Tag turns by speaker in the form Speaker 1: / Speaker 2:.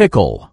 Speaker 1: pickle.